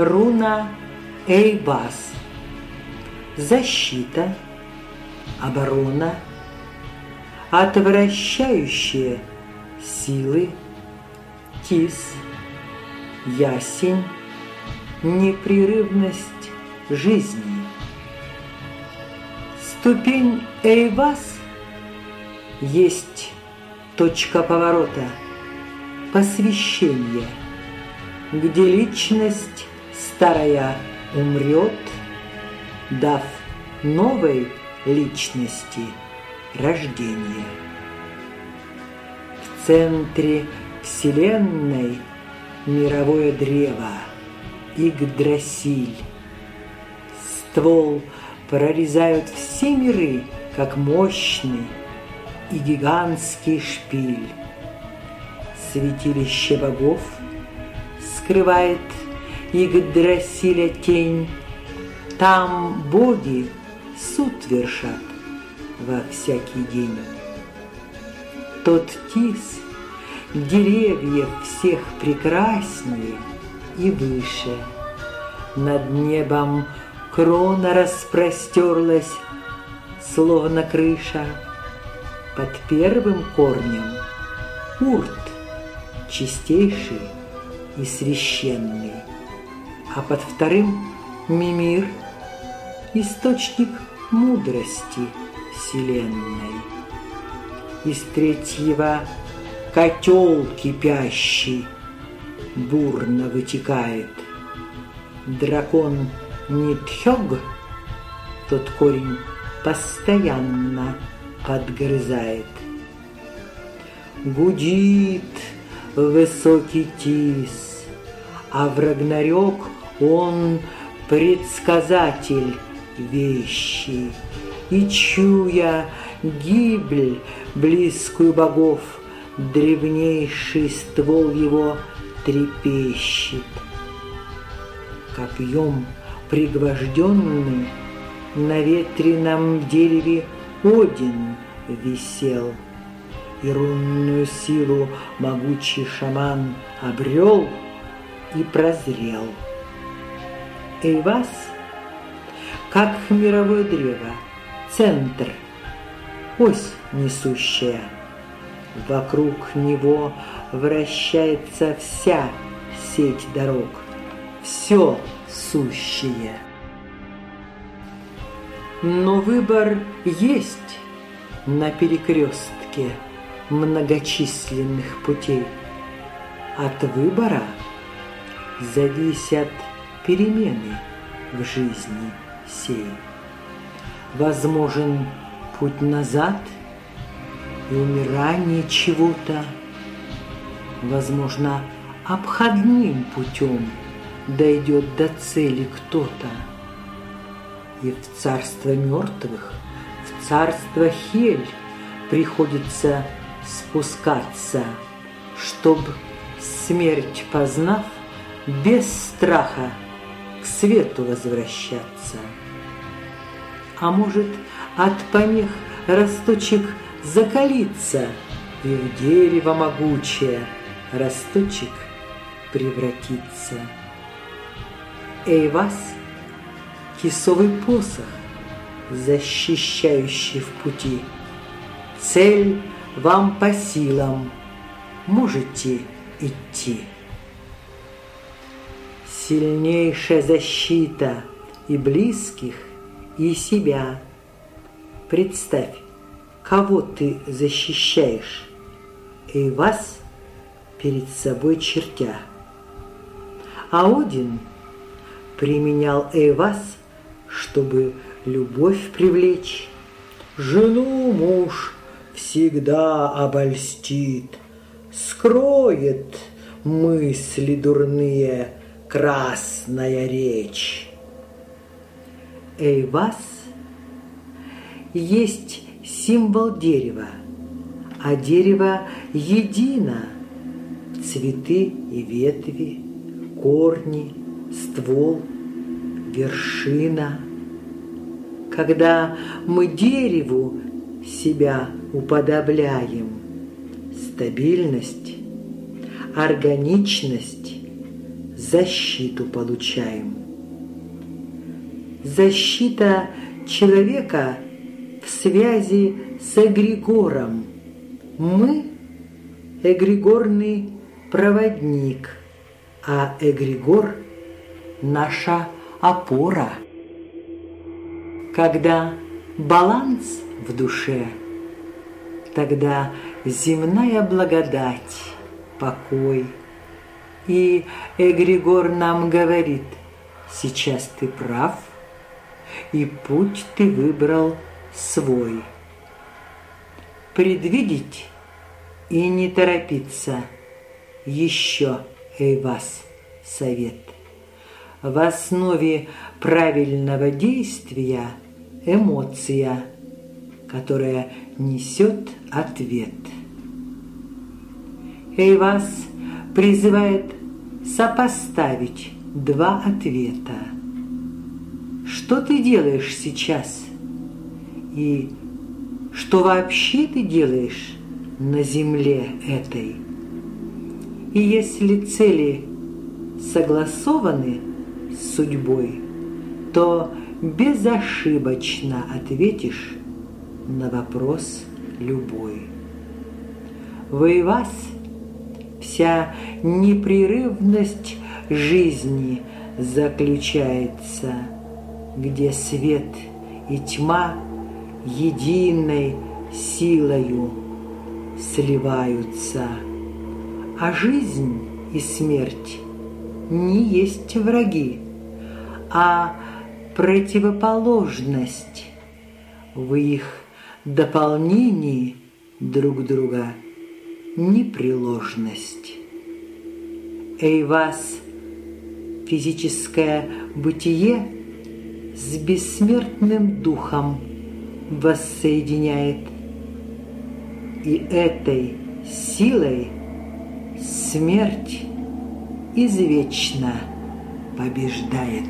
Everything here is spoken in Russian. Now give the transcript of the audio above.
руна Эйбас. Защита, оборона, отвращающие силы, кис, ясень, непрерывность жизни. Ступень Эйвас есть точка поворота, посвящение, где личность старая умрет, дав новой личности рождение. В центре Вселенной мировое древо, Игдрасиль. Ствол прорезают все миры, как мощный и гигантский шпиль. Святилище богов скрывает Игдрасиля тень, Там боги суд вершат во всякий день. Тот тис деревьев всех прекраснее и выше. Над небом крона распростерлась, словно крыша. Под первым корнем урт, чистейший и священный, а под вторым мимир, источник мудрости вселенной. Из третьего котел кипящий бурно вытекает. Дракон не тхёг, тот корень постоянно подгрызает. Гудит высокий тис, а в Рагнарёк он предсказатель вещи. И чуя гибель близкую богов, древнейший ствол его трепещет. Копьем пригвожденный на ветреном дереве Один висел, и рунную силу могучий шаман обрел и прозрел. Эйвас, как мировое древо, центр, ось несущая – Вокруг него вращается вся сеть дорог, все сущее. Но выбор есть на перекрестке многочисленных путей. От выбора зависят перемены в жизни сей. Возможен путь назад – и умирание чего-то, возможно, обходным путем дойдет до цели кто-то. И в царство мертвых, в царство Хель приходится спускаться, чтобы смерть познав, без страха к свету возвращаться. А может, от помех росточек закалиться и в дерево могучее росточек превратиться. Эйвас — кисовый посох, защищающий в пути. Цель вам по силам, можете идти. Сильнейшая защита и близких, и себя. Представь, кого ты защищаешь, и вас перед собой чертя. А Один применял Эйвас, чтобы любовь привлечь. Жену муж всегда обольстит, скроет мысли дурные красная речь. Эйвас есть символ дерева, а дерево едино. Цветы и ветви, корни, ствол, вершина. Когда мы дереву себя уподобляем, стабильность, органичность, защиту получаем. Защита человека в связи с эгрегором. Мы – эгрегорный проводник, а эгрегор – наша опора. Когда баланс в душе, тогда земная благодать, покой. И Эгригор нам говорит, сейчас ты прав, и путь ты выбрал свой. Предвидеть и не торопиться еще, эй вас, совет – в основе правильного действия эмоция, которая несет ответ. Эйвас призывает сопоставить два ответа. Что ты делаешь сейчас? И что вообще ты делаешь на земле этой? И если цели согласованы, с судьбой, то безошибочно ответишь на вопрос любой. Вы вас вся непрерывность жизни заключается, где свет и тьма единой силою сливаются, а жизнь и смерть не есть враги, а противоположность. В их дополнении друг друга непреложность. Эйвас – физическое бытие с бессмертным духом воссоединяет. И этой силой смерть извечно побеждает.